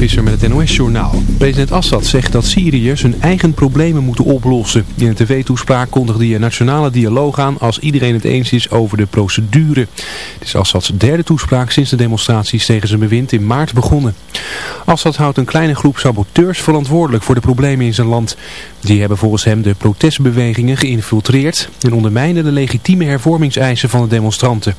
Visser met het NOS-journaal. President Assad zegt dat Syriërs hun eigen problemen moeten oplossen. In een tv-toespraak kondigde hij een nationale dialoog aan als iedereen het eens is over de procedure. Het is Assads derde toespraak sinds de demonstraties tegen zijn bewind in maart begonnen. Assad houdt een kleine groep saboteurs verantwoordelijk voor de problemen in zijn land. Die hebben volgens hem de protestbewegingen geïnfiltreerd en ondermijnen de legitieme hervormingseisen van de demonstranten.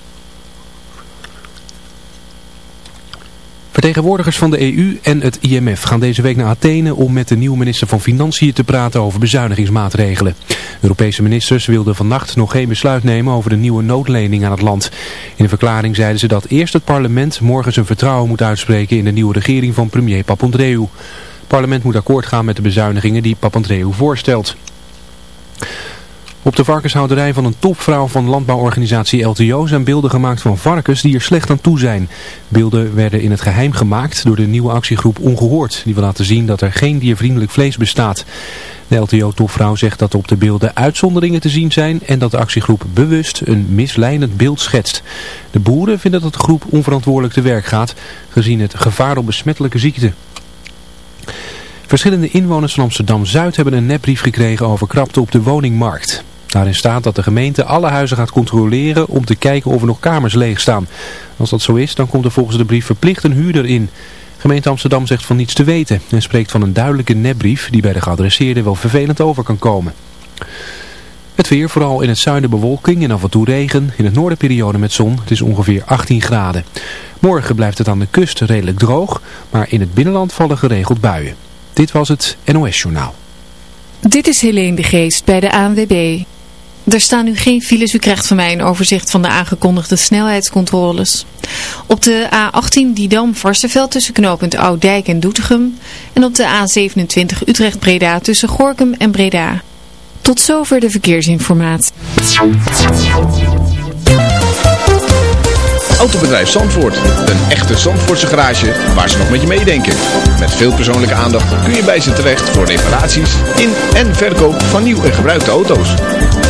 Vertegenwoordigers van de EU en het IMF gaan deze week naar Athene om met de nieuwe minister van Financiën te praten over bezuinigingsmaatregelen. Europese ministers wilden vannacht nog geen besluit nemen over de nieuwe noodlening aan het land. In een verklaring zeiden ze dat eerst het parlement morgen zijn vertrouwen moet uitspreken in de nieuwe regering van premier Papandreou. Het parlement moet akkoord gaan met de bezuinigingen die Papandreou voorstelt. Op de varkenshouderij van een topvrouw van landbouworganisatie LTO zijn beelden gemaakt van varkens die er slecht aan toe zijn. Beelden werden in het geheim gemaakt door de nieuwe actiegroep Ongehoord. Die wil laten zien dat er geen diervriendelijk vlees bestaat. De LTO-topvrouw zegt dat op de beelden uitzonderingen te zien zijn en dat de actiegroep bewust een misleidend beeld schetst. De boeren vinden dat de groep onverantwoordelijk te werk gaat, gezien het gevaar op besmettelijke ziekten. Verschillende inwoners van Amsterdam-Zuid hebben een nepbrief gekregen over krapte op de woningmarkt. Daarin staat dat de gemeente alle huizen gaat controleren om te kijken of er nog kamers leeg staan. Als dat zo is, dan komt er volgens de brief verplicht een huurder in. Gemeente Amsterdam zegt van niets te weten en spreekt van een duidelijke nepbrief die bij de geadresseerde wel vervelend over kan komen. Het weer, vooral in het zuiden bewolking en af en toe regen. In het noorden periode met zon. Het is ongeveer 18 graden. Morgen blijft het aan de kust redelijk droog, maar in het binnenland vallen geregeld buien. Dit was het NOS Journaal. Dit is Helene de Geest bij de ANWB. Er staan nu geen files. U krijgt van mij een overzicht van de aangekondigde snelheidscontroles. Op de A18 Didam-Varsenveld tussen knooppunt Oudijk en Doetinchem. En op de A27 Utrecht-Breda tussen Gorkum en Breda. Tot zover de verkeersinformatie. Autobedrijf Zandvoort. Een echte Zandvoortse garage waar ze nog met je meedenken. Met veel persoonlijke aandacht kun je bij ze terecht voor reparaties in en verkoop van nieuw en gebruikte auto's.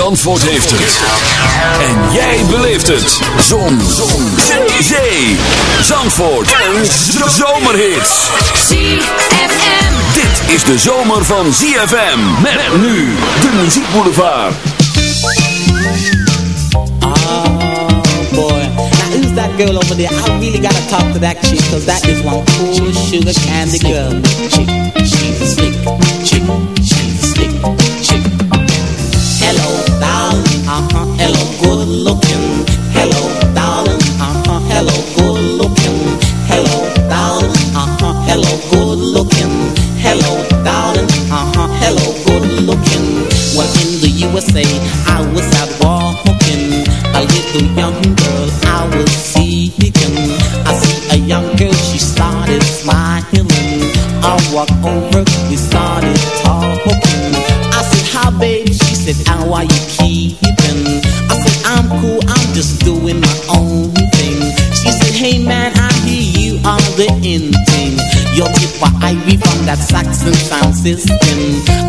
Zandvoort heeft het. En jij beleeft het. Zon. Zon. Zee. Zee. Zandvoort. Een zomerhit. ZFM. Dit is de zomer van ZFM. Met nu de muziekboulevard. Oh boy. Now who's that girl over there? I really gotta talk to that chick, cause that is one cool sugar candy girl. Chick, she's a slick chick, she's a slick chick. Hello, darling, uh-huh, hello, good looking. Hello, darling, uh-huh, hello, good looking. Hello, darling, uh-huh, hello, good looking. Hello, darling, uh-huh, hello, good looking. Well, in the USA, I was out. A little young girl I was seeking. I see a young girl, she started smiling. I walked over, we started said, how are you keeping? I said, I'm cool, I'm just doing my own thing. She said, hey man, I hear you are the in thing. Your tip for Ivy from that Saxon sound system.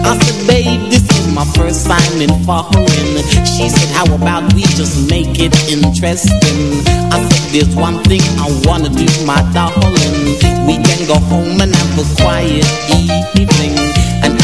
I said, babe, this is my first time in foreign. She said, how about we just make it interesting? I said, there's one thing I wanna do, my darling. We can go home and have a quiet evening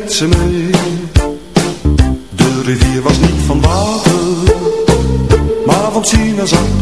met ze mee. De rivier was niet van water, maar van sinaasappel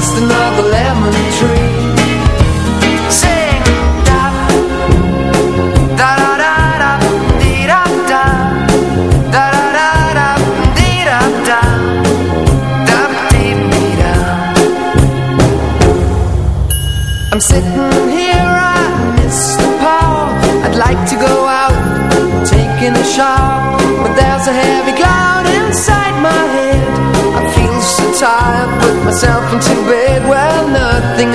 just another lemon tree. to bed while nothing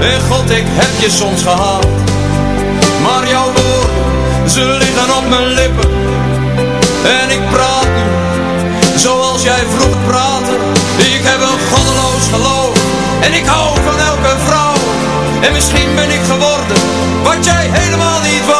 En God, ik heb je soms gehaald Maar jouw woorden, ze liggen op mijn lippen. En ik praat nu Zoals jij vroeger praatte. Ik heb een goddeloos geloof En ik hou van elke vrouw. En misschien ben ik geworden Wat jij helemaal niet wou